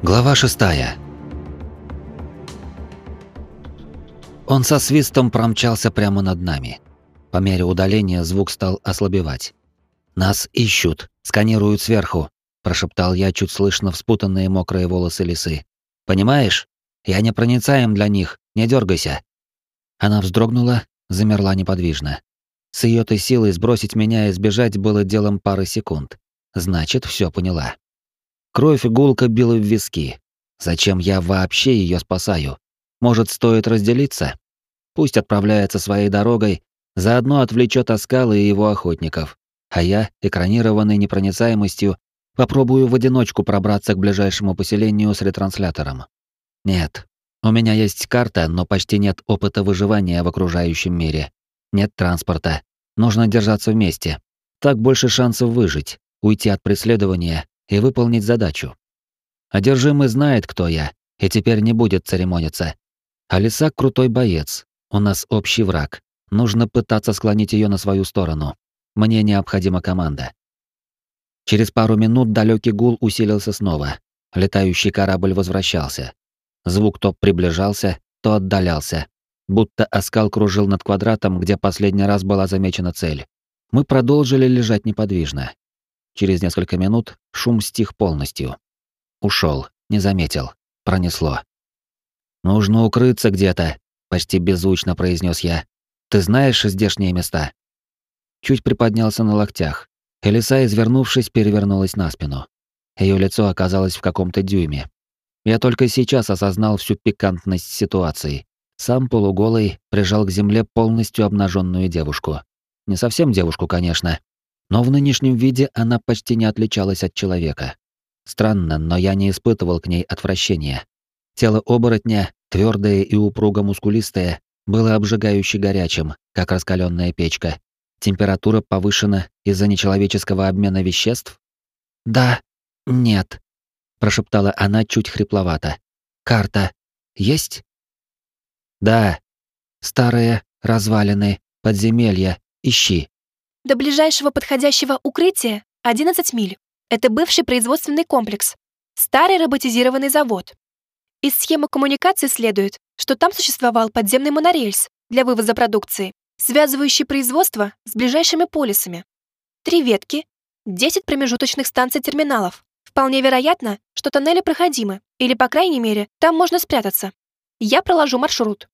Глава шестая. Он со свистом промчался прямо над нами. По мере удаления звук стал ослабевать. «Нас ищут, сканируют сверху», — прошептал я чуть слышно в спутанные мокрые волосы лисы. «Понимаешь? Я не проницаем для них, не дергайся». Она вздрогнула, замерла неподвижно. С ее-то силой сбросить меня и сбежать было делом пары секунд. Значит, все поняла. Кровь гулко била в виски. Зачем я вообще ее спасаю? Может, стоит разделиться? Пусть отправляется своей дорогой, заодно отвлечет Аскала и его охотников. А я, экранированный непроницаемостью, попробую в одиночку пробраться к ближайшему поселению с ретранслятором. Нет, у меня есть карта, но почти нет опыта выживания в окружающем мире. Нет транспорта. Нужно держаться вместе. Так больше шансов выжить, уйти от преследования и выполнить задачу. Одержимый знает, кто я, и теперь не будет церемониться. Алиса крутой боец, у нас общий враг. Нужно пытаться склонить ее на свою сторону. Мне необходима команда. Через пару минут далекий гул усилился снова. Летающий корабль возвращался. Звук то приближался, то отдалялся. Будто оскал кружил над квадратом, где последний раз была замечена цель. Мы продолжили лежать неподвижно. Через несколько минут шум стих полностью. Ушел, не заметил, пронесло. «Нужно укрыться где-то», — почти беззвучно произнес я. «Ты знаешь здешние места?» Чуть приподнялся на локтях. Элиса, извернувшись, перевернулась на спину. Ее лицо оказалось в каком-то дюйме. Я только сейчас осознал всю пикантность ситуации. Сам полуголый прижал к земле полностью обнаженную девушку. Не совсем девушку, конечно, но в нынешнем виде она почти не отличалась от человека. Странно, но я не испытывал к ней отвращения. Тело оборотня, твердое и упруго мускулистое, было обжигающе горячим, как раскаленная печка. Температура повышена из-за нечеловеческого обмена веществ? Да, нет, прошептала она чуть хрипловато. Карта есть? Да. Старые развалины, подземелья, ищи. До ближайшего подходящего укрытия 11 миль. Это бывший производственный комплекс. Старый роботизированный завод. Из схемы коммуникации следует, что там существовал подземный монорельс для вывоза продукции, связывающий производство с ближайшими полисами. Три ветки, 10 промежуточных станций терминалов. Вполне вероятно, что тоннели проходимы, или, по крайней мере, там можно спрятаться. Я проложу маршрут.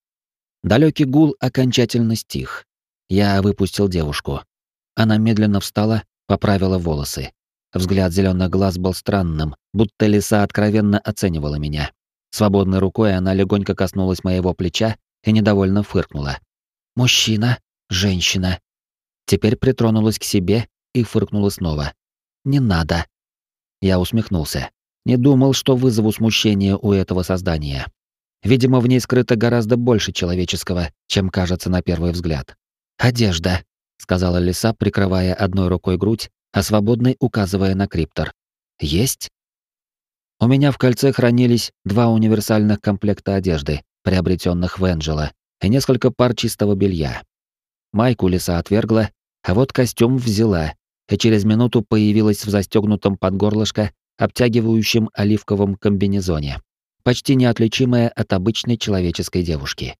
Далекий гул окончательно стих. Я выпустил девушку. Она медленно встала, поправила волосы. Взгляд зеленых глаз был странным, будто лиса откровенно оценивала меня. Свободной рукой она легонько коснулась моего плеча и недовольно фыркнула. «Мужчина, женщина». Теперь притронулась к себе и фыркнула снова. «Не надо». Я усмехнулся. Не думал, что вызову смущение у этого создания. Видимо, в ней скрыто гораздо больше человеческого, чем кажется на первый взгляд. Одежда сказала лиса, прикрывая одной рукой грудь, а свободной указывая на криптор. Есть? У меня в кольце хранились два универсальных комплекта одежды, приобретенных в Энджела, и несколько пар чистого белья. Майку лиса отвергла, а вот костюм взяла, и через минуту появилась в застегнутом под горлышко обтягивающем оливковом комбинезоне, почти неотличимая от обычной человеческой девушки.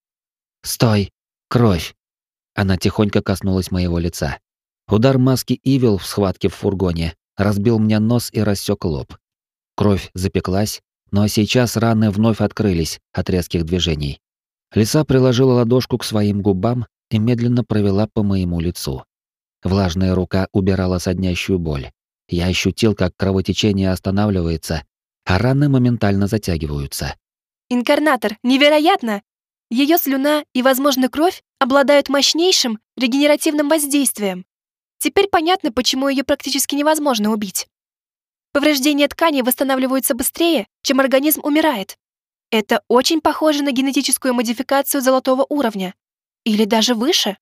«Стой! Кровь!» Она тихонько коснулась моего лица. Удар маски Ивил в схватке в фургоне разбил мне нос и рассек лоб. Кровь запеклась, но сейчас раны вновь открылись от резких движений. Лиса приложила ладошку к своим губам и медленно провела по моему лицу. Влажная рука убирала соднящую боль. Я ощутил, как кровотечение останавливается, а раны моментально затягиваются. «Инкарнатор, невероятно! Ее слюна и, возможно, кровь обладают мощнейшим регенеративным воздействием. Теперь понятно, почему ее практически невозможно убить. Повреждения тканей восстанавливаются быстрее, чем организм умирает. Это очень похоже на генетическую модификацию золотого уровня. Или даже выше.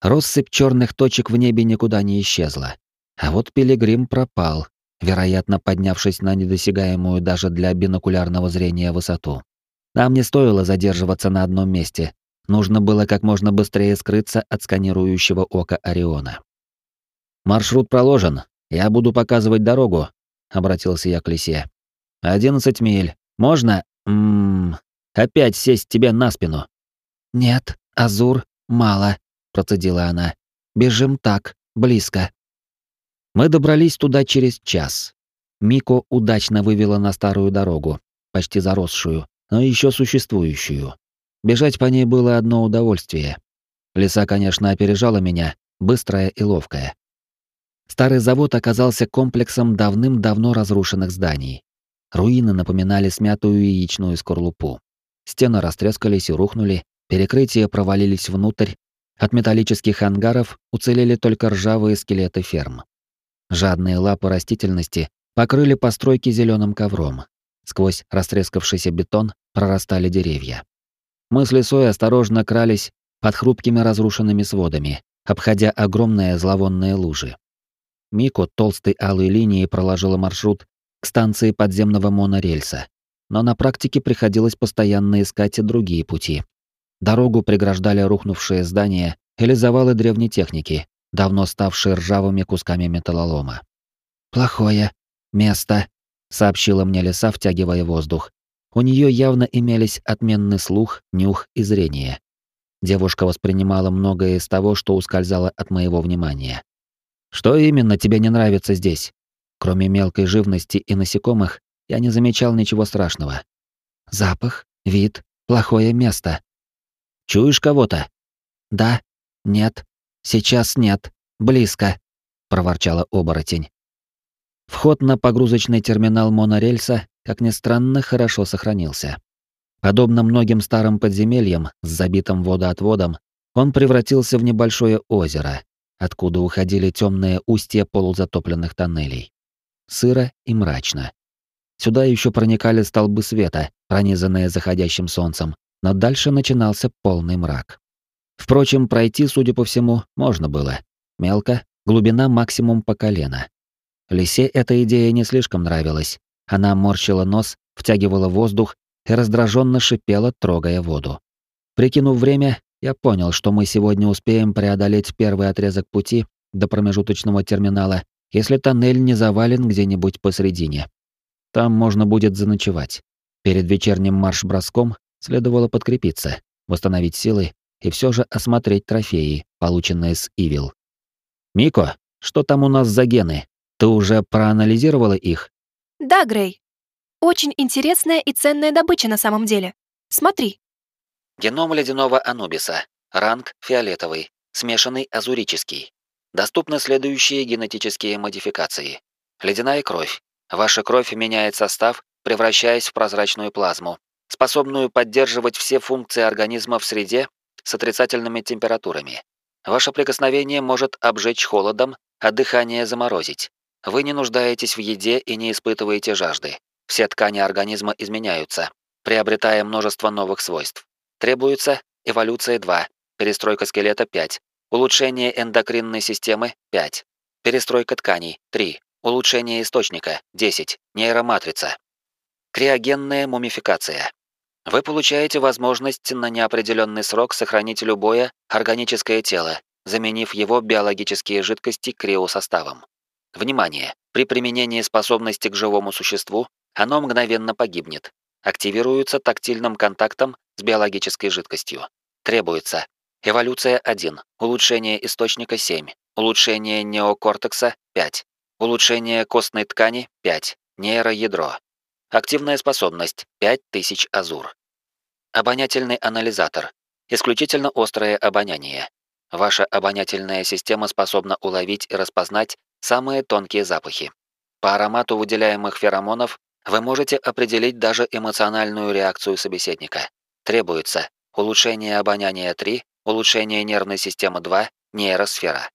Россыпь черных точек в небе никуда не исчезла. А вот пилигрим пропал, вероятно, поднявшись на недосягаемую даже для бинокулярного зрения высоту. Нам не стоило задерживаться на одном месте. Нужно было как можно быстрее скрыться от сканирующего ока Ориона. «Маршрут проложен. Я буду показывать дорогу», — обратился я к лисе. 11 миль. Можно, ммм, опять сесть тебе на спину?» «Нет, Азур, мало», — процедила она. «Бежим так, близко». Мы добрались туда через час. Мико удачно вывела на старую дорогу, почти заросшую, но еще существующую. Бежать по ней было одно удовольствие. Лиса, конечно, опережала меня, быстрая и ловкая. Старый завод оказался комплексом давным-давно разрушенных зданий. Руины напоминали смятую яичную скорлупу. Стены растрескались и рухнули, перекрытия провалились внутрь, от металлических ангаров уцелели только ржавые скелеты ферм. Жадные лапы растительности покрыли постройки зеленым ковром. Сквозь растрескавшийся бетон прорастали деревья. Мы с лесой осторожно крались под хрупкими разрушенными сводами, обходя огромные зловонные лужи. Мико толстой алой линией проложила маршрут к станции подземного монорельса, но на практике приходилось постоянно искать и другие пути. Дорогу преграждали рухнувшие здания или завалы древней техники, давно ставшие ржавыми кусками металлолома. «Плохое место», — сообщила мне лиса, втягивая воздух. У нее явно имелись отменный слух, нюх и зрение. Девушка воспринимала многое из того, что ускользало от моего внимания. «Что именно тебе не нравится здесь?» Кроме мелкой живности и насекомых, я не замечал ничего страшного. «Запах, вид, плохое место», Чуешь кого-то? Да. Нет. Сейчас нет. Близко, проворчала оборотень. Вход на погрузочный терминал монорельса, как ни странно, хорошо сохранился. Подобно многим старым подземельям с забитым водоотводом, он превратился в небольшое озеро, откуда уходили темные устья полузатопленных тоннелей. Сыро и мрачно. Сюда еще проникали столбы света, пронизанные заходящим солнцем, но дальше начинался полный мрак. Впрочем, пройти, судя по всему, можно было. Мелко, глубина максимум по колено. Лисе эта идея не слишком нравилась. Она морщила нос, втягивала воздух и раздраженно шипела, трогая воду. Прикинув время, я понял, что мы сегодня успеем преодолеть первый отрезок пути до промежуточного терминала, если тоннель не завален где-нибудь посредине. Там можно будет заночевать. Перед вечерним марш-броском Следовало подкрепиться, восстановить силы и все же осмотреть трофеи, полученные с Ивил. «Мико, что там у нас за гены? Ты уже проанализировала их?» «Да, Грей. Очень интересная и ценная добыча на самом деле. Смотри». Геном ледяного анубиса. Ранг фиолетовый. Смешанный азурический. Доступны следующие генетические модификации. Ледяная кровь. Ваша кровь меняет состав, превращаясь в прозрачную плазму, способную поддерживать все функции организма в среде с отрицательными температурами. Ваше прикосновение может обжечь холодом, а дыхание заморозить. Вы не нуждаетесь в еде и не испытываете жажды. Все ткани организма изменяются, приобретая множество новых свойств. Требуется эволюция 2, перестройка скелета 5, улучшение эндокринной системы 5, перестройка тканей 3, улучшение источника 10, нейроматрица. Криогенная мумификация. Вы получаете возможность на неопределенный срок сохранить любое органическое тело, заменив его биологические жидкости криосоставом. Внимание! При применении способности к живому существу оно мгновенно погибнет. Активируется тактильным контактом с биологической жидкостью. Требуется эволюция 1, улучшение источника 7, улучшение неокортекса 5, улучшение костной ткани 5, нейроядро. Активная способность 5000 азур. Обонятельный анализатор. Исключительно острое обоняние. Ваша обонятельная система способна уловить и распознать самые тонкие запахи. По аромату выделяемых феромонов вы можете определить даже эмоциональную реакцию собеседника. Требуется улучшение обоняния 3, улучшение нервной системы 2, нейросфера.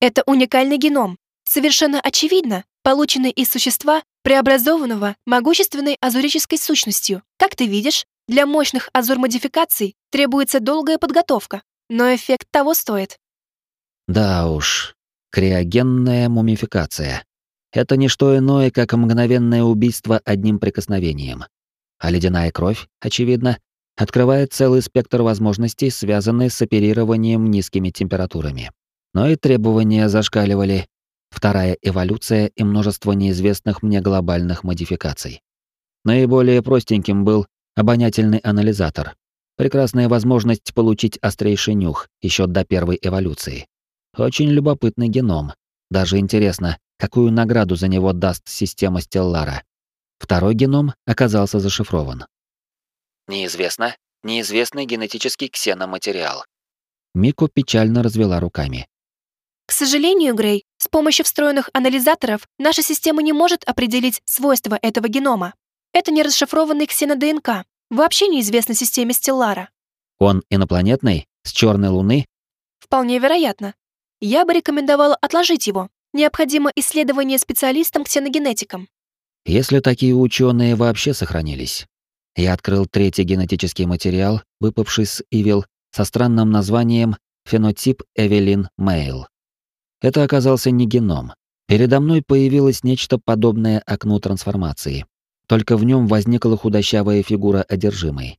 Это уникальный геном. Совершенно очевидно, полученный из существа, преобразованного могущественной азурической сущностью. Как ты видишь, для мощных азур-модификаций требуется долгая подготовка, но эффект того стоит. Да уж, криогенная мумификация. Это не что иное, как мгновенное убийство одним прикосновением. А ледяная кровь, очевидно, открывает целый спектр возможностей, связанный с оперированием низкими температурами. Но и требования зашкаливали, вторая эволюция и множество неизвестных мне глобальных модификаций. Наиболее простеньким был обонятельный анализатор. Прекрасная возможность получить острейший нюх еще до первой эволюции. Очень любопытный геном. Даже интересно, какую награду за него даст система Стеллара. Второй геном оказался зашифрован. Неизвестно. Неизвестный генетический ксеноматериал. Мико печально развела руками. К сожалению, Грей, с помощью встроенных анализаторов наша система не может определить свойства этого генома. Это не расшифрованный ксеноднк, вообще неизвестно системе Стеллара. Он инопланетный? С черной луны? Вполне вероятно. Я бы рекомендовала отложить его. Необходимо исследование специалистам-ксеногенетикам. Если такие ученые вообще сохранились. Я открыл третий генетический материал, выпавший с Ивил, со странным названием «Фенотип Эвелин Мейл». Это оказался не геном. Передо мной появилось нечто подобное окну трансформации. Только в нем возникла худощавая фигура одержимой.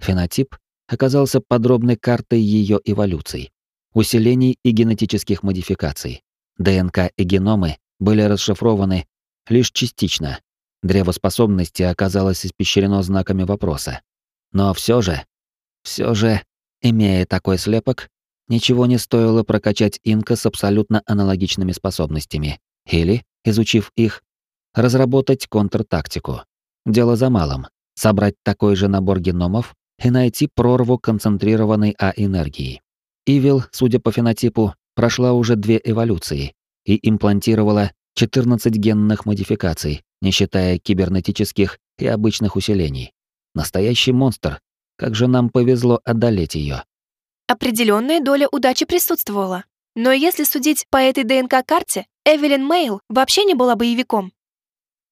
Фенотип оказался подробной картой ее эволюций, усилений и генетических модификаций. ДНК и геномы были расшифрованы лишь частично. Древо способности оказалось испещрено знаками вопроса. Но все же, все же, имея такой слепок, ничего не стоило прокачать инка с абсолютно аналогичными способностями. Или, изучив их, разработать контртактику. Дело за малым — собрать такой же набор геномов и найти прорву концентрированной А-энергии. Ивил, судя по фенотипу, прошла уже две эволюции и имплантировала 14 генных модификаций, не считая кибернетических и обычных усилений. Настоящий монстр. Как же нам повезло одолеть ее. Определенная доля удачи присутствовала. Но если судить по этой ДНК-карте, Эвелин Мейл вообще не была боевиком.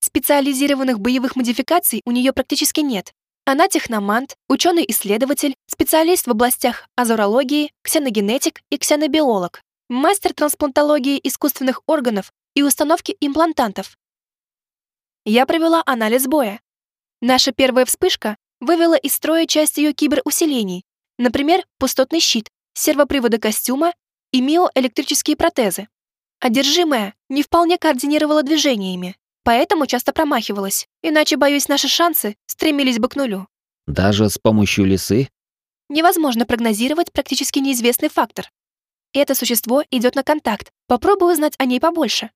Специализированных боевых модификаций у нее практически нет. Она техномант, ученый-исследователь, специалист в областях азорологии, ксеногенетик и ксенобиолог, мастер трансплантологии искусственных органов и установки имплантантов. Я провела анализ боя. Наша первая вспышка вывела из строя часть ее киберусилений, например, пустотный щит, сервоприводы костюма и миоэлектрические протезы. Одержимая не вполне координировала движениями, поэтому часто промахивалась, иначе, боюсь, наши шансы стремились бы к нулю. Даже с помощью лисы? Невозможно прогнозировать практически неизвестный фактор. Это существо идет на контакт. Попробую узнать о ней побольше.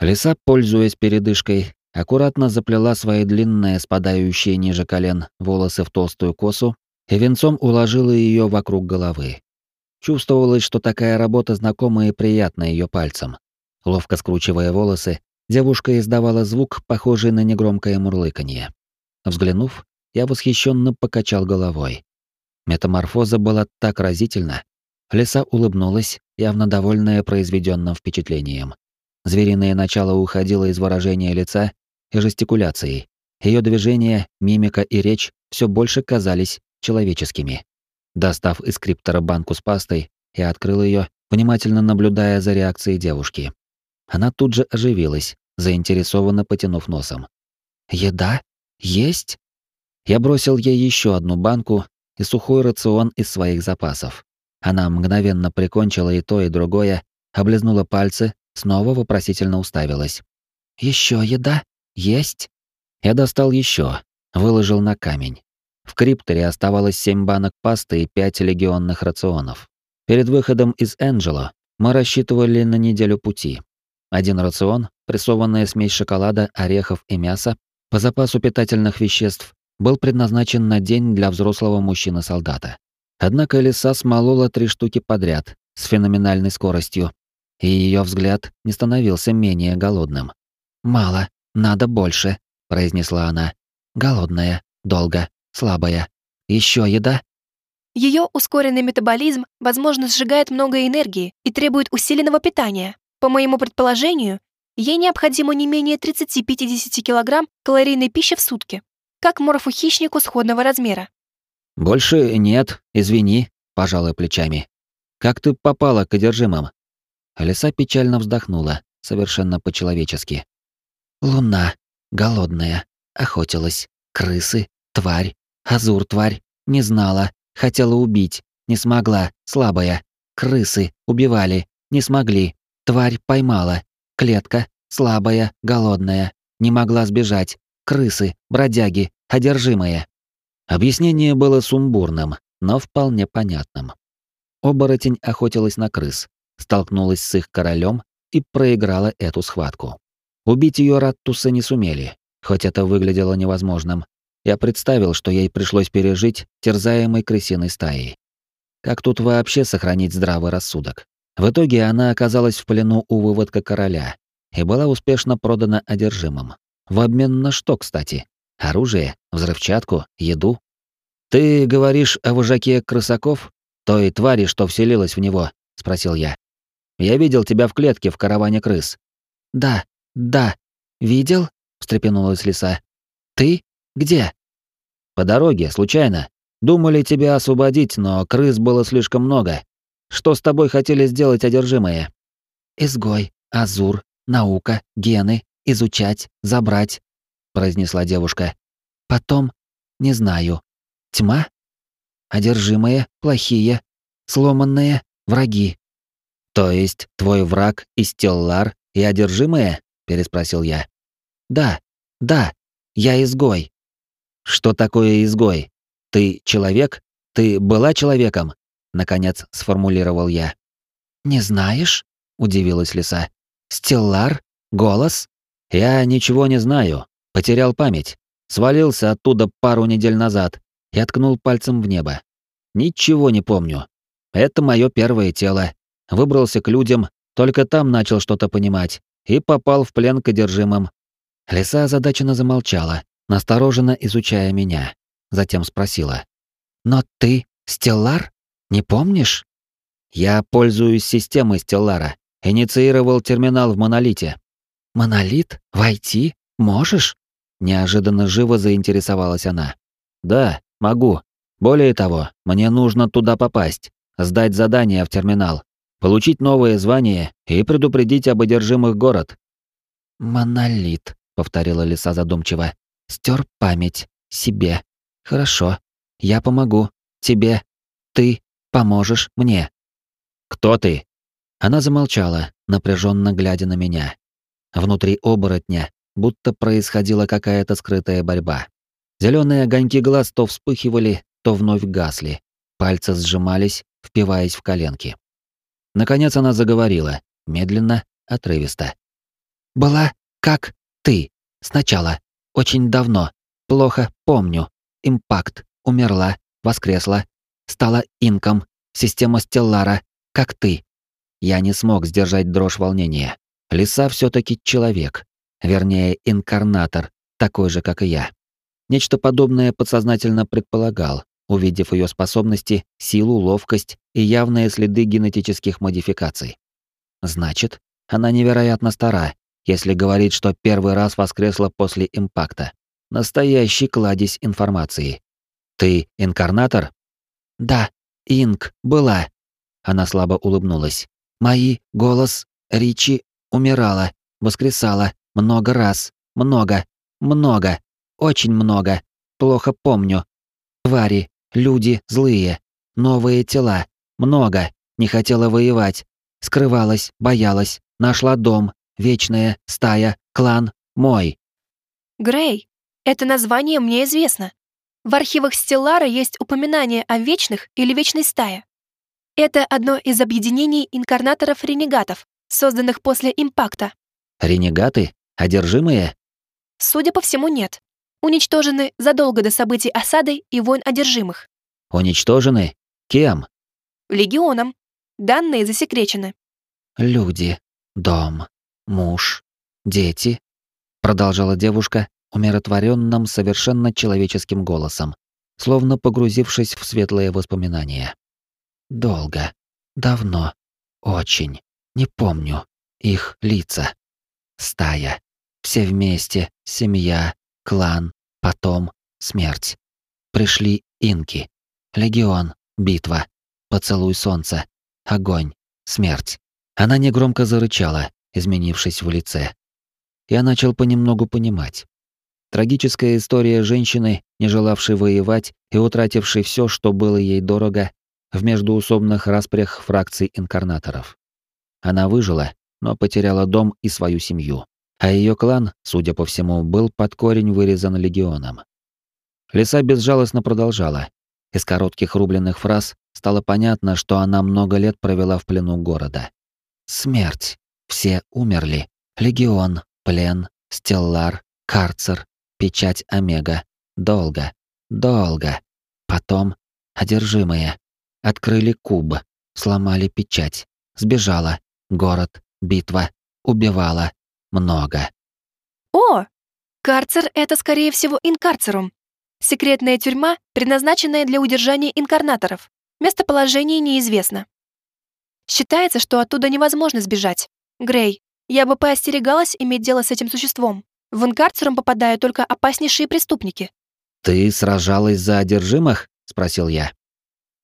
Лиса, пользуясь передышкой, аккуратно заплела свои длинные, спадающие ниже колен, волосы в толстую косу и венцом уложила ее вокруг головы. Чувствовалось, что такая работа знакома и приятна ее пальцам. Ловко скручивая волосы, девушка издавала звук, похожий на негромкое мурлыканье. Взглянув, я восхищенно покачал головой. Метаморфоза была так разительна. Лиса улыбнулась, явно довольная произведенным впечатлением. Звериное начало уходило из выражения лица и жестикуляции. Ее движения, мимика и речь все больше казались человеческими. Достав из криптора банку с пастой, я открыл ее, внимательно наблюдая за реакцией девушки. Она тут же оживилась, заинтересованно потянув носом. «Еда? Есть?» Я бросил ей еще одну банку и сухой рацион из своих запасов. Она мгновенно прикончила и то, и другое, облизнула пальцы, снова вопросительно уставилась. Еще еда? Есть?» Я достал еще, выложил на камень. В крипторе оставалось семь банок пасты и пять легионных рационов. Перед выходом из Энджело мы рассчитывали на неделю пути. Один рацион, прессованная смесь шоколада, орехов и мяса, по запасу питательных веществ, был предназначен на день для взрослого мужчины-солдата. Однако лиса смолола три штуки подряд, с феноменальной скоростью, и ее взгляд не становился менее голодным. «Мало, надо больше», — произнесла она. «Голодная, долго, слабая. Еще еда?» Ее ускоренный метаболизм, возможно, сжигает много энергии и требует усиленного питания. По моему предположению, ей необходимо не менее 30-50 килограмм калорийной пищи в сутки, как морфу-хищнику сходного размера. «Больше нет, извини», — пожалуй плечами. «Как ты попала к одержимым?» Лиса печально вздохнула, совершенно по-человечески. «Луна, голодная, охотилась, крысы, тварь, азур-тварь, не знала, хотела убить, не смогла, слабая, крысы, убивали, не смогли, тварь поймала, клетка, слабая, голодная, не могла сбежать, крысы, бродяги, одержимые. Объяснение было сумбурным, но вполне понятным. Оборотень охотилась на крыс, столкнулась с их королем и проиграла эту схватку. Убить ее раттусы не сумели, хоть это выглядело невозможным. Я представил, что ей пришлось пережить терзаемой крысиной стаей. Как тут вообще сохранить здравый рассудок? В итоге она оказалась в плену у выводка короля и была успешно продана одержимым. В обмен на что, кстати? Оружие, взрывчатку, еду? Ты говоришь о вожаке крысаков? Той твари, что вселилась в него? Спросил я. Я видел тебя в клетке в караване крыс. Да, да. Видел? встрепенулась лиса. Ты? Где? По дороге, случайно. Думали тебя освободить, но крыс было слишком много. Что с тобой хотели сделать одержимые? Изгой, азур, наука, гены, изучать, забрать, произнесла девушка. Потом, не знаю. Тьма? Одержимые, плохие, сломанные, враги. То есть твой враг и Стеллар и одержимые? переспросил я. Да, да, я изгой. Что такое изгой? Ты человек? Ты была человеком? наконец сформулировал я. Не знаешь? удивилась лиса. Стеллар? Голос? Я ничего не знаю. Потерял память. Свалился оттуда пару недель назад и откнул пальцем в небо. Ничего не помню. Это мое первое тело. Выбрался к людям, только там начал что-то понимать и попал в плен к одержимым. Лиса озадаченно замолчала, настороженно изучая меня. Затем спросила. «Но ты Стеллар? Не помнишь?» «Я пользуюсь системой Стеллара. Инициировал терминал в Монолите». «Монолит? Войти? Можешь?» Неожиданно живо заинтересовалась она. «Да, могу. Более того, мне нужно туда попасть, сдать задание в терминал, получить новое звание и предупредить об одержимых город». «Монолит», — повторила лиса задумчиво. «Стер память. Себе. Хорошо. Я помогу. Тебе. Ты поможешь мне». «Кто ты?» Она замолчала, напряженно глядя на меня. Внутри оборотня будто происходила какая-то скрытая борьба. Зеленые огоньки глаз то вспыхивали, то вновь гасли. Пальцы сжимались, впиваясь в коленки. Наконец она заговорила, медленно, отрывисто. «Была как ты. Сначала. Очень давно. Плохо помню. Импакт. Умерла. Воскресла. Стала инком. Система Стеллара. Как ты. Я не смог сдержать дрожь волнения. Лиса все таки человек. Вернее, инкарнатор, такой же, как и я. Нечто подобное подсознательно предполагал, увидев ее способности, силу, ловкость и явные следы генетических модификаций. Значит, она невероятно стара, если говорить, что первый раз воскресла после импакта. Настоящий кладезь информации. Ты инкарнатор? Да, инк, была. Она слабо улыбнулась. Мои голос, Ричи умирала, воскресала, много раз, много, много, очень много. Плохо помню. Твари, люди злые, новые тела, много. Не хотела воевать, скрывалась, боялась, нашла дом, вечная стая, клан мой. Грей, это название мне известно. В архивах Стеллара есть упоминание о вечных или вечной стае. Это одно из объединений инкарнаторов-ренегатов, созданных после импакта. Ренегаты? Одержимые? Судя по всему, нет. Уничтожены задолго до событий осады и войн одержимых. Уничтожены? Кем? Легионом. Данные засекречены. Люди, дом, муж, дети, продолжала девушка умиротворенным, совершенно человеческим голосом, словно погрузившись в светлые воспоминания. Долго, давно, очень, не помню их лица. Стая, все вместе, семья, клан, потом смерть. Пришли инки. Легион, битва, поцелуй солнца, огонь, смерть. Она негромко зарычала, изменившись в лице. Я начал понемногу понимать. Трагическая история женщины, не желавшей воевать и утратившей все, что было ей дорого, в междуусобных распрях фракций инкарнаторов. Она выжила, но потеряла дом и свою семью. а ее клан, судя по всему, был под корень вырезан легионом. Лиса безжалостно продолжала. Из коротких рубленных фраз стало понятно, что она много лет провела в плену города. Смерть. Все умерли. Легион, плен, стеллар, карцер, печать Омега. Долго. Долго. Потом одержимые. Открыли куб. Сломали печать. Сбежала. Город. Битва. Убивала. Много. О! Карцер — это, скорее всего, инкарцерум. Секретная тюрьма, предназначенная для удержания инкарнаторов. Местоположение неизвестно. Считается, что оттуда невозможно сбежать. Грей, я бы поостерегалась иметь дело с этим существом. В инкарцерум попадают только опаснейшие преступники. «Ты сражалась за одержимых?» — спросил я.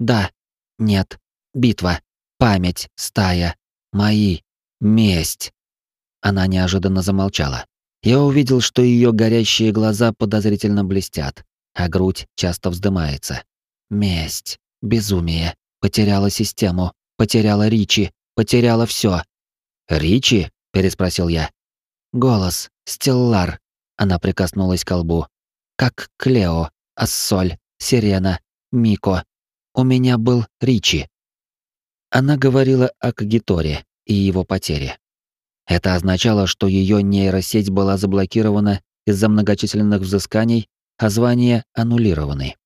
«Да. Нет. Битва. Память. Стая. Мои. Месть». Она неожиданно замолчала. Я увидел, что ее горящие глаза подозрительно блестят, а грудь часто вздымается. Месть. Безумие. Потеряла систему. Потеряла Ричи. Потеряла все. «Ричи?» — переспросил я. «Голос. Стеллар». Она прикоснулась к колбу. «Как Клео, Ассоль, Сирена, Мико. У меня был Ричи». Она говорила о Кагиторе и его потере. Это означало, что ее нейросеть была заблокирована из-за многочисленных взысканий, а звания аннулированы.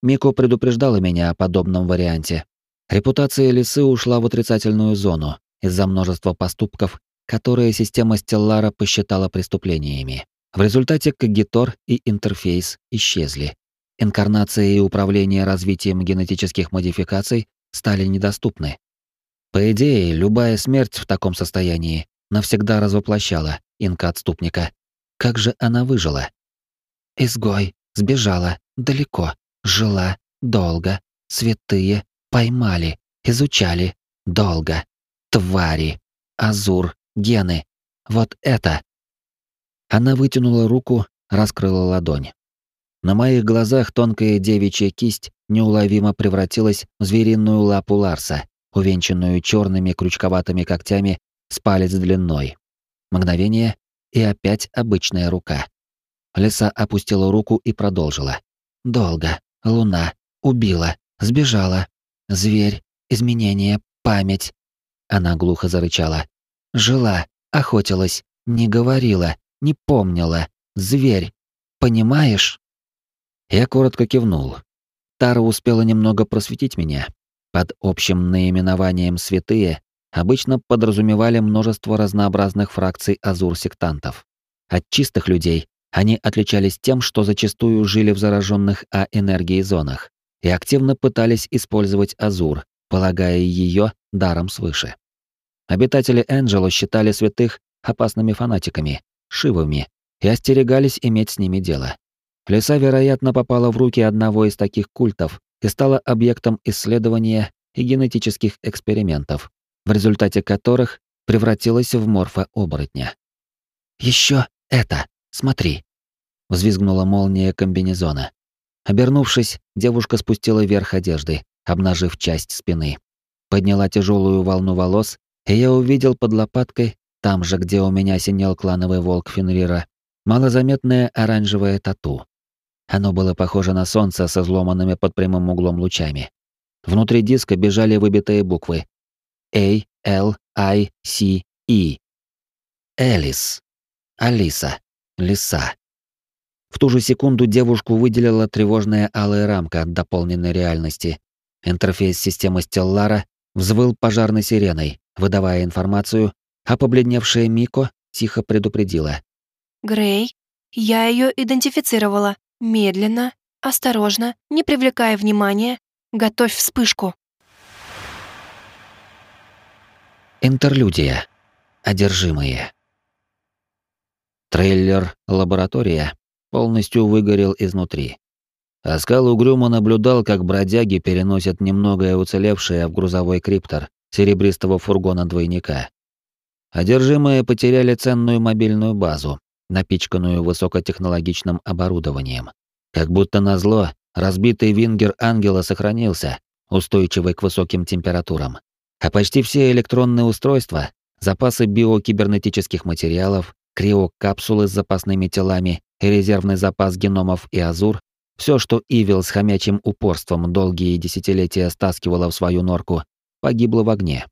Мико предупреждала меня о подобном варианте. Репутация лисы ушла в отрицательную зону из-за множества поступков, которые система Стеллара посчитала преступлениями. В результате Кагитор и интерфейс исчезли. Инкарнация и управление развитием генетических модификаций стали недоступны. По идее, любая смерть в таком состоянии навсегда развоплощала инка-отступника. Как же она выжила? Изгой, сбежала, далеко, жила, долго, святые, поймали, изучали, долго. Твари, азур, гены. Вот это. Она вытянула руку, раскрыла ладонь. На моих глазах тонкая девичья кисть неуловимо превратилась в звериную лапу Ларса, увенчанную черными крючковатыми когтями с палец длиной. Мгновение, и опять обычная рука. Лиса опустила руку и продолжила. «Долго. Луна. Убила. Сбежала. Зверь. Изменение. Память». Она глухо зарычала. «Жила. Охотилась. Не говорила. Не помнила. Зверь. Понимаешь?» Я коротко кивнул. Тара успела немного просветить меня. Под общим наименованием «святые» обычно подразумевали множество разнообразных фракций азур-сектантов. От чистых людей они отличались тем, что зачастую жили в зараженных А-энергией зонах и активно пытались использовать азур, полагая ее даром свыше. Обитатели Энджело считали святых опасными фанатиками, шивами, и остерегались иметь с ними дело. Лиса, вероятно, попала в руки одного из таких культов и стала объектом исследования и генетических экспериментов, в результате которых превратилась в морфа-оборотня. «Еще это, смотри!» — взвизгнула молния комбинезона. Обернувшись, девушка спустила верх одежды, обнажив часть спины. Подняла тяжелую волну волос, и я увидел под лопаткой, там же, где у меня синел клановый волк Фенрира, малозаметное оранжевое тату. Оно было похоже на солнце со взломанными под прямым углом лучами. Внутри диска бежали выбитые буквы a L I C E. Элис. Алиса. Лиса. В ту же секунду девушку выделила тревожная алая рамка от дополненной реальности. Интерфейс системы Стеллара взвыл пожарной сиреной, выдавая информацию, а побледневшая Мико тихо предупредила. «Грей, я ее идентифицировала. Медленно, осторожно, не привлекая внимания. Готовь вспышку». Интерлюдия. Одержимые. Трейлер «Лаборатория» полностью выгорел изнутри. Аскал угрюмо наблюдал, как бродяги переносят немногое уцелевшее в грузовой криптор серебристого фургона-двойника. Одержимые потеряли ценную мобильную базу, напичканную высокотехнологичным оборудованием. Как будто назло, разбитый вингер ангела сохранился, устойчивый к высоким температурам а почти все электронные устройства, запасы биокибернетических материалов, криокапсулы с запасными телами и резервный запас геномов и азур, все, что Ивил с хомячим упорством долгие десятилетия стаскивала в свою норку, погибло в огне.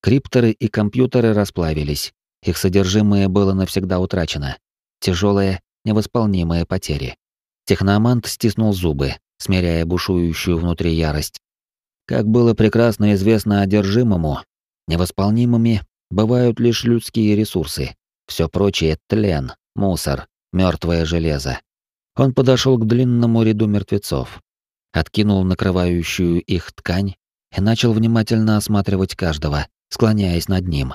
Крипторы и компьютеры расплавились, их содержимое было навсегда утрачено. Тяжелые, невосполнимые потери. Техномант стиснул зубы, смиряя бушующую внутри ярость. Как было прекрасно известно одержимому, невосполнимыми бывают лишь людские ресурсы. Все прочее — тлен, мусор, мертвое железо. Он подошел к длинному ряду мертвецов, откинул накрывающую их ткань и начал внимательно осматривать каждого, склоняясь над ним.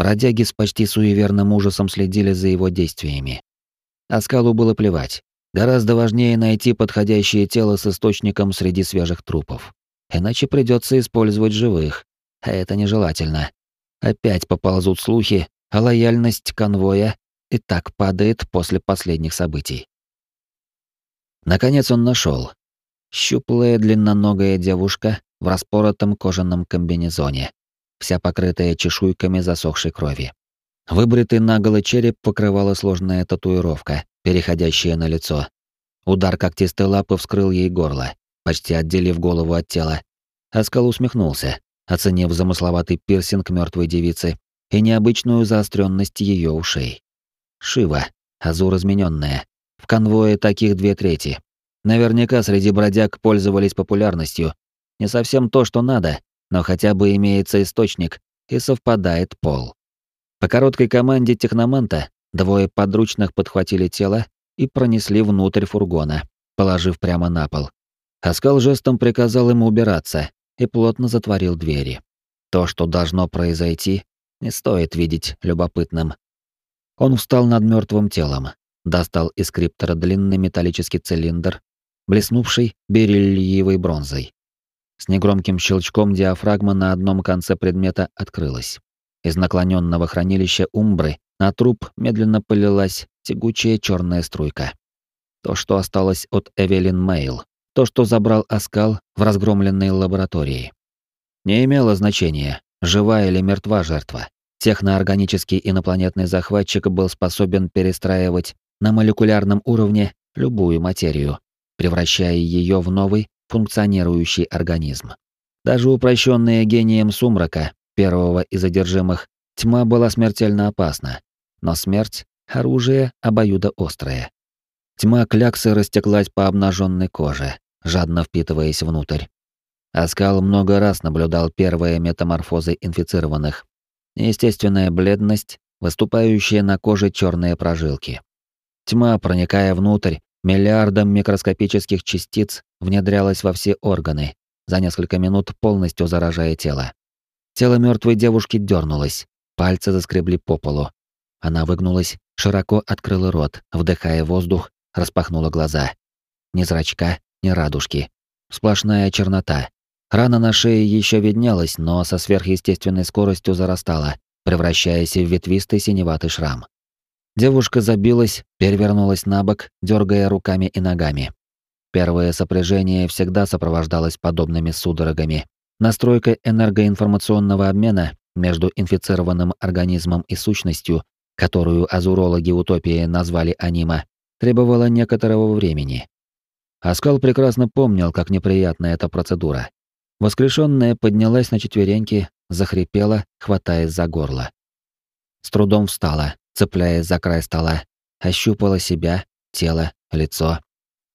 Бродяги с почти суеверным ужасом следили за его действиями. Аскалу было плевать. Гораздо важнее найти подходящее тело с источником среди свежих трупов. Иначе придется использовать живых, а это нежелательно. Опять поползут слухи, а лояльность конвоя и так падает после последних событий. Наконец он нашел. Щуплая длинноногая девушка в распоротом кожаном комбинезоне, вся покрытая чешуйками засохшей крови. Выбритый наголо череп покрывала сложная татуировка, переходящая на лицо. Удар когтистой лапы вскрыл ей горло, почти отделив голову от тела. Аскал усмехнулся, оценив замысловатый пирсинг мертвой девицы и необычную заостренность ее ушей. Шива, азур измененная. В конвое таких две трети. Наверняка среди бродяг пользовались популярностью. Не совсем то, что надо, но хотя бы имеется источник и совпадает пол. По короткой команде техноманта двое подручных подхватили тело и пронесли внутрь фургона, положив прямо на пол. Аскал жестом приказал ему убираться и плотно затворил двери. То, что должно произойти, не стоит видеть любопытным. Он встал над мертвым телом, достал из криптора длинный металлический цилиндр, блеснувший бериллиевой бронзой. С негромким щелчком диафрагма на одном конце предмета открылась. Из наклоненного хранилища Умбры на труп медленно полилась тягучая черная струйка. То, что осталось от Эвелин Мейл, то, что забрал Аскал в разгромленной лаборатории. Не имело значения, жива или мертва жертва. Техноорганический инопланетный захватчик был способен перестраивать на молекулярном уровне любую материю, превращая ее в новый функционирующий организм. Даже упрощенная гением сумрака первого из одержимых, тьма была смертельно опасна. Но смерть — оружие обоюдоострое. Тьма кляксы растеклась по обнаженной коже, жадно впитываясь внутрь. Аскал много раз наблюдал первые метаморфозы инфицированных. Естественная бледность, выступающие на коже черные прожилки. Тьма, проникая внутрь, миллиардом микроскопических частиц внедрялась во все органы, за несколько минут полностью заражая тело. Тело мертвой девушки дернулось, пальцы заскребли по полу. Она выгнулась, широко открыла рот, вдыхая воздух, распахнула глаза. Ни зрачка, ни радужки. Сплошная чернота. Рана на шее еще виднелась, но со сверхъестественной скоростью зарастала, превращаясь в ветвистый синеватый шрам. Девушка забилась, перевернулась на бок, дергая руками и ногами. Первое сопряжение всегда сопровождалось подобными судорогами, Настройка энергоинформационного обмена между инфицированным организмом и сущностью, которую азурологи утопии назвали анима, требовала некоторого времени. Аскал прекрасно помнил, как неприятна эта процедура. Воскрешенная поднялась на четвереньки, захрипела, хватаясь за горло. С трудом встала, цепляясь за край стола, ощупала себя, тело, лицо.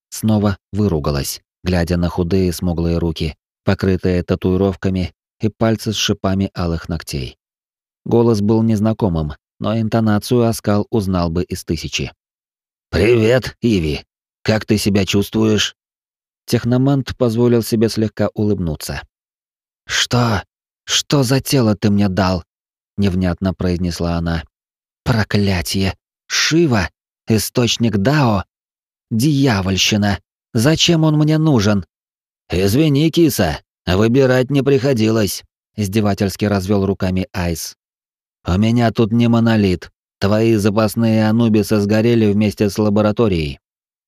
Снова выругалась, глядя на худые смуглые руки, покрытая татуировками и пальцы с шипами алых ногтей. Голос был незнакомым, но интонацию Аскал узнал бы из тысячи. «Привет, Иви. Как ты себя чувствуешь?» Техномант позволил себе слегка улыбнуться. «Что? Что за тело ты мне дал?» — невнятно произнесла она. «Проклятие! Шива! Источник Дао! Дьявольщина! Зачем он мне нужен?» «Извини, киса, выбирать не приходилось», — издевательски развел руками Айс. «У меня тут не монолит. Твои запасные анубисы сгорели вместе с лабораторией».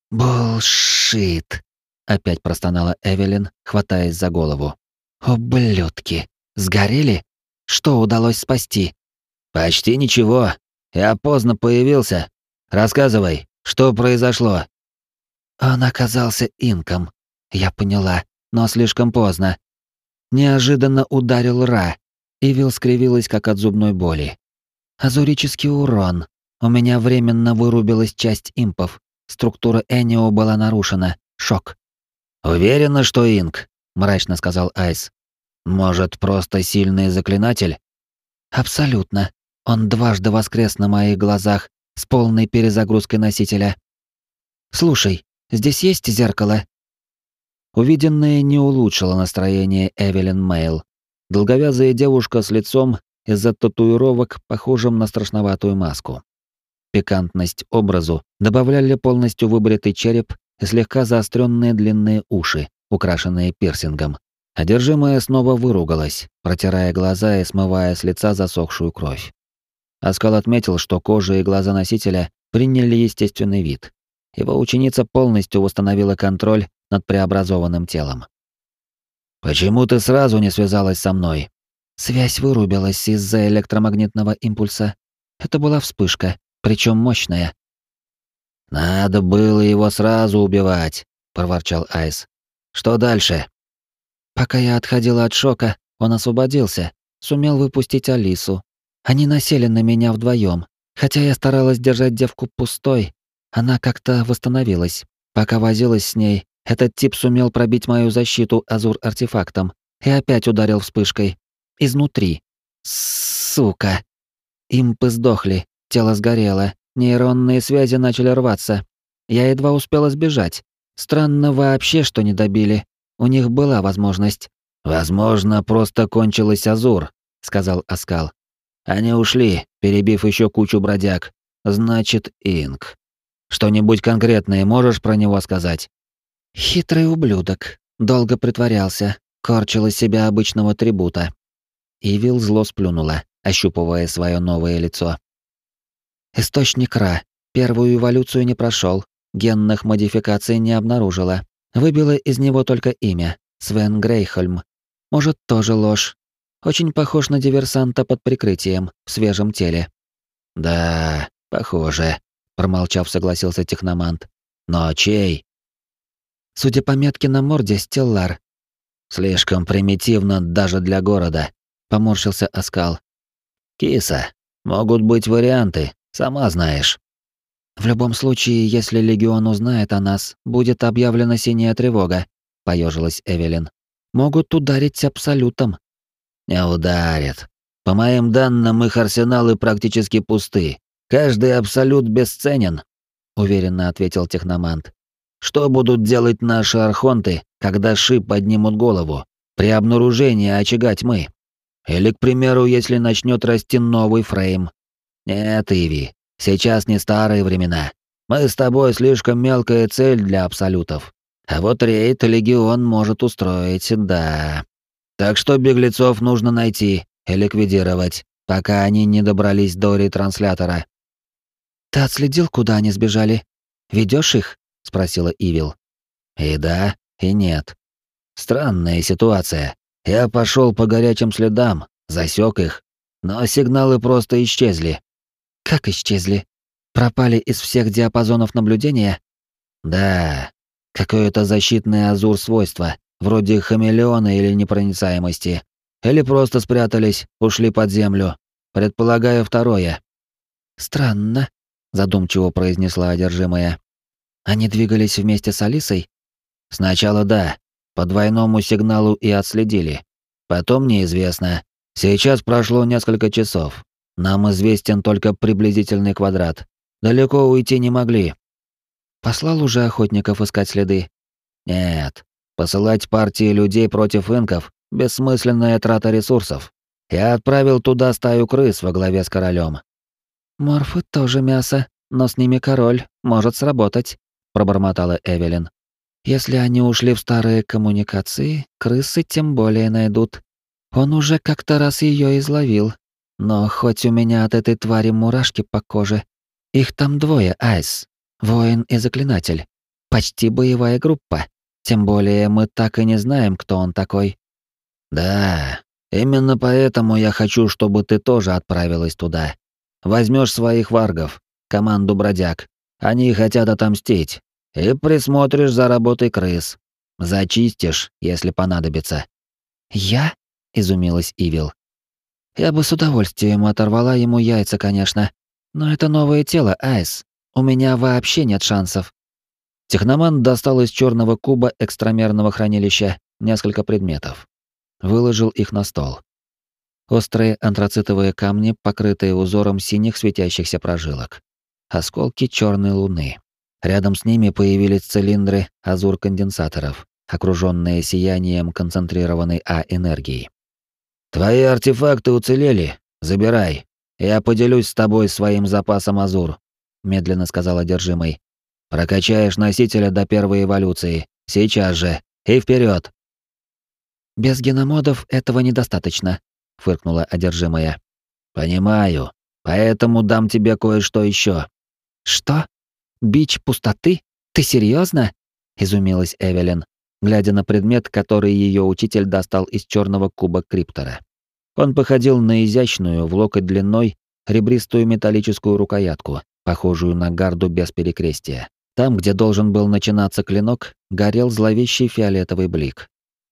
«Булшит», — опять простонала Эвелин, хватаясь за голову. «Ублюдки! Сгорели? Что удалось спасти?» «Почти ничего. Я поздно появился. Рассказывай, что произошло?» Он оказался инком. Я поняла, но слишком поздно. Неожиданно ударил Ра. Ивил скривилась, как от зубной боли. Азурический урон. У меня временно вырубилась часть импов. Структура Энио была нарушена. Шок. «Уверена, что инк», — мрачно сказал Айс. «Может, просто сильный заклинатель?» «Абсолютно. Он дважды воскрес на моих глазах с полной перезагрузкой носителя. Слушай, здесь есть зеркало?» Увиденное не улучшило настроение Эвелин Мейл. Долговязая девушка с лицом из-за татуировок, похожим на страшноватую маску. Пикантность образу добавляли полностью выбритый череп и слегка заостренные длинные уши, украшенные пирсингом. Одержимая снова выругалась, протирая глаза и смывая с лица засохшую кровь. Аскал отметил, что кожа и глаза носителя приняли естественный вид. Его ученица полностью восстановила контроль над преобразованным телом. «Почему ты сразу не связалась со мной?» Связь вырубилась из-за электромагнитного импульса. Это была вспышка, причем мощная. «Надо было его сразу убивать», — проворчал Айс. «Что дальше?» Пока я отходила от шока, он освободился, сумел выпустить Алису. Они насели на меня вдвоем. Хотя я старалась держать девку пустой, она как-то восстановилась. Пока возилась с ней, этот тип сумел пробить мою защиту азур-артефактом и опять ударил вспышкой. Изнутри. Сука. Импы сдохли, тело сгорело, нейронные связи начали рваться. Я едва успела сбежать. Странно вообще, что не добили. У них была возможность. «Возможно, просто кончилась Азур», — сказал Аскал. «Они ушли, перебив еще кучу бродяг. Значит, Инк. Что-нибудь конкретное можешь про него сказать?» «Хитрый ублюдок. Долго притворялся. Корчил из себя обычного трибута. Ивил зло сплюнула, ощупывая свое новое лицо. Источник Ра. Первую эволюцию не прошел, генных модификаций не обнаружила. Выбила из него только имя — Свен Грейхольм. Может, тоже ложь. Очень похож на диверсанта под прикрытием, в свежем теле. «Да, похоже», — промолчав, согласился техномант. «Но чей?» Судя по метке на морде, Стеллар. Слишком примитивно даже для города поморщился Оскал. Киса, могут быть варианты, сама знаешь. В любом случае, если легион узнает о нас, будет объявлена синяя тревога, поежилась Эвелин. Могут ударить абсолютом. Не ударят. По моим данным, их арсеналы практически пусты. Каждый абсолют бесценен, уверенно ответил техномант. Что будут делать наши архонты, когда шип поднимут голову при обнаружении очага тьмы? Или, к примеру, если начнет расти новый фрейм. Нет, Иви, сейчас не старые времена. Мы с тобой слишком мелкая цель для абсолютов. А вот рейд легион может устроить, да. Так что беглецов нужно найти и ликвидировать, пока они не добрались до ретранслятора. Ты отследил, куда они сбежали? Ведешь их? спросила Ивил. И да, и нет. Странная ситуация. Я пошел по горячим следам, засек их, но сигналы просто исчезли. Как исчезли? Пропали из всех диапазонов наблюдения? Да, какое-то защитное азур-свойство, вроде хамелеона или непроницаемости. Или просто спрятались, ушли под землю. Предполагаю второе. Странно, задумчиво произнесла одержимая. Они двигались вместе с Алисой? Сначала да, по двойному сигналу и отследили. Потом неизвестно. Сейчас прошло несколько часов. Нам известен только приблизительный квадрат. Далеко уйти не могли. Послал уже охотников искать следы? Нет. Посылать партии людей против инков — бессмысленная трата ресурсов. Я отправил туда стаю крыс во главе с королем. «Морфы тоже мясо, но с ними король, может сработать», — пробормотала Эвелин. Если они ушли в старые коммуникации, крысы тем более найдут. Он уже как-то раз ее изловил. Но хоть у меня от этой твари мурашки по коже. Их там двое, Айс. Воин и заклинатель. Почти боевая группа. Тем более мы так и не знаем, кто он такой. Да, именно поэтому я хочу, чтобы ты тоже отправилась туда. возьмешь своих варгов, команду бродяг. Они хотят отомстить. И присмотришь за работой крыс. Зачистишь, если понадобится. Я? изумилась Ивил. Я бы с удовольствием оторвала ему яйца, конечно. Но это новое тело, Айс. У меня вообще нет шансов. Техноман достал из черного куба экстрамерного хранилища несколько предметов. Выложил их на стол. Острые антрацитовые камни, покрытые узором синих светящихся прожилок. Осколки черной луны. Рядом с ними появились цилиндры азур-конденсаторов, окруженные сиянием концентрированной А-энергии. «Твои артефакты уцелели. Забирай. Я поделюсь с тобой своим запасом азур», — медленно сказал одержимый. «Прокачаешь носителя до первой эволюции. Сейчас же. И вперед. «Без геномодов этого недостаточно», — фыркнула одержимая. «Понимаю. Поэтому дам тебе кое-что еще. «Что? Бич пустоты? Ты серьезно? изумилась Эвелин, глядя на предмет, который ее учитель достал из черного куба криптора. Он походил на изящную, в локоть длиной, ребристую металлическую рукоятку, похожую на гарду без перекрестия. Там, где должен был начинаться клинок, горел зловещий фиолетовый блик.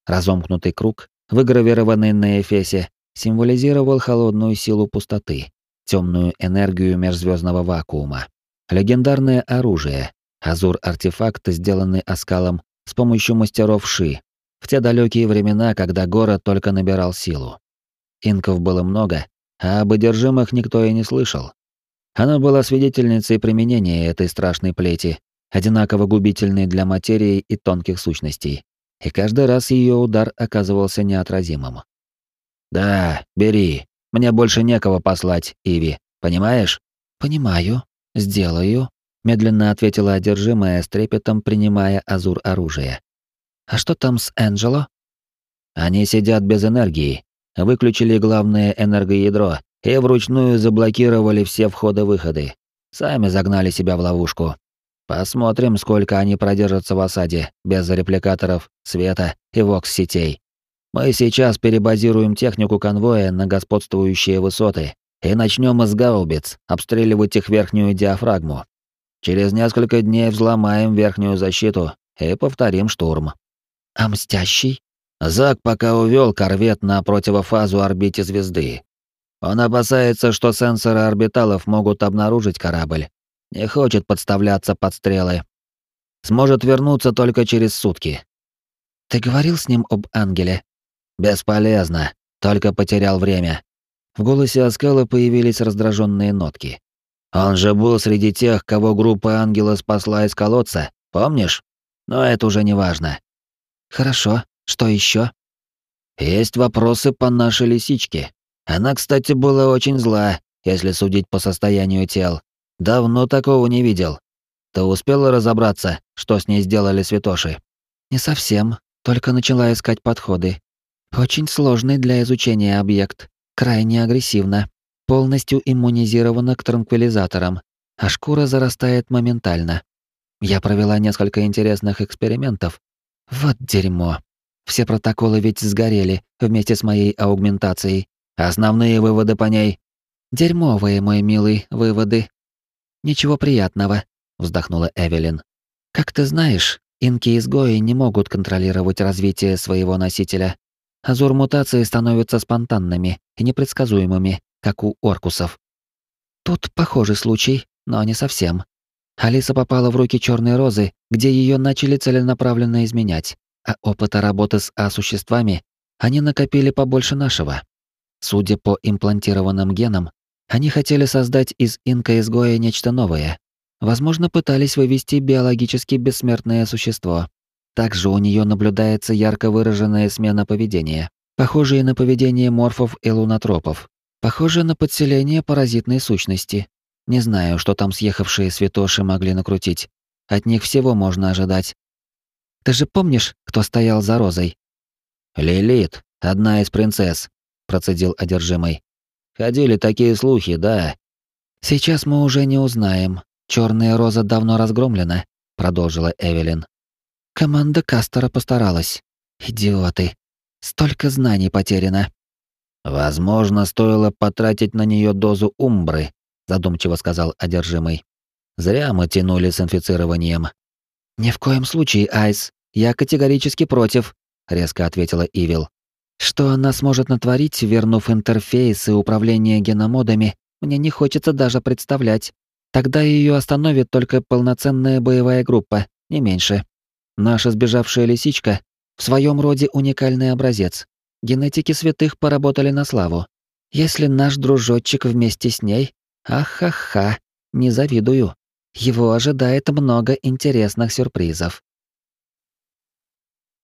Разомкнутый круг, выгравированный на эфесе, символизировал холодную силу пустоты, темную энергию межзвездного вакуума. Легендарное оружие, азур-артефакт, сделанный оскалом с помощью мастеров Ши, в те далекие времена, когда город только набирал силу. Инков было много, а об одержимых никто и не слышал. Она была свидетельницей применения этой страшной плети, одинаково губительной для материи и тонких сущностей, и каждый раз ее удар оказывался неотразимым. «Да, бери. Мне больше некого послать, Иви. Понимаешь?» «Понимаю. Сделаю», — медленно ответила одержимая с трепетом, принимая азур оружие. «А что там с Энджело?» «Они сидят без энергии. Выключили главное энергоядро и вручную заблокировали все входы-выходы. Сами загнали себя в ловушку. Посмотрим, сколько они продержатся в осаде, без репликаторов, света и вокс-сетей. Мы сейчас перебазируем технику конвоя на господствующие высоты и начнем из гаубиц обстреливать их верхнюю диафрагму. Через несколько дней взломаем верхнюю защиту и повторим штурм. А мстящий? Зак пока увел корвет на противофазу орбите звезды. Он опасается, что сенсоры орбиталов могут обнаружить корабль. Не хочет подставляться под стрелы. Сможет вернуться только через сутки. Ты говорил с ним об ангеле? Бесполезно, только потерял время. В голосе Аскала появились раздраженные нотки. Он же был среди тех, кого группа ангела спасла из колодца, помнишь? Но это уже не важно. Хорошо, что еще? Есть вопросы по нашей лисичке. Она, кстати, была очень зла, если судить по состоянию тел. Давно такого не видел. Ты успела разобраться, что с ней сделали святоши? Не совсем, только начала искать подходы. Очень сложный для изучения объект, крайне агрессивно, полностью иммунизирована к транквилизаторам, а шкура зарастает моментально. Я провела несколько интересных экспериментов. Вот дерьмо. Все протоколы ведь сгорели вместе с моей аугментацией. Основные выводы по ней? Дерьмовые, мой милый, выводы. Ничего приятного, вздохнула Эвелин. Как ты знаешь, инки-изгои не могут контролировать развитие своего носителя, Азур-мутации становятся спонтанными и непредсказуемыми, как у оркусов. Тут похожий случай, но не совсем. Алиса попала в руки Черной Розы, где ее начали целенаправленно изменять, а опыта работы с А-существами они накопили побольше нашего. Судя по имплантированным генам, они хотели создать из инка-изгоя нечто новое. Возможно, пытались вывести биологически бессмертное существо, также у нее наблюдается ярко выраженная смена поведения, похожая на поведение морфов и лунотропов, похожая на подселение паразитной сущности. Не знаю, что там съехавшие святоши могли накрутить. От них всего можно ожидать. Ты же помнишь, кто стоял за Розой? Лилит, одна из принцесс, процедил одержимый. Ходили такие слухи, да. Сейчас мы уже не узнаем. Черная роза давно разгромлена, продолжила Эвелин. Команда Кастера постаралась. Идиоты. Столько знаний потеряно. Возможно, стоило потратить на нее дозу умбры, задумчиво сказал одержимый. Зря мы тянули с инфицированием. Ни в коем случае, Айс. Я категорически против, резко ответила Ивил. Что она сможет натворить, вернув интерфейс и управление геномодами, мне не хочется даже представлять. Тогда ее остановит только полноценная боевая группа, не меньше. Наша сбежавшая лисичка в своем роде уникальный образец. Генетики святых поработали на славу. Если наш дружочек вместе с ней, ах-ха-ха, не завидую. Его ожидает много интересных сюрпризов.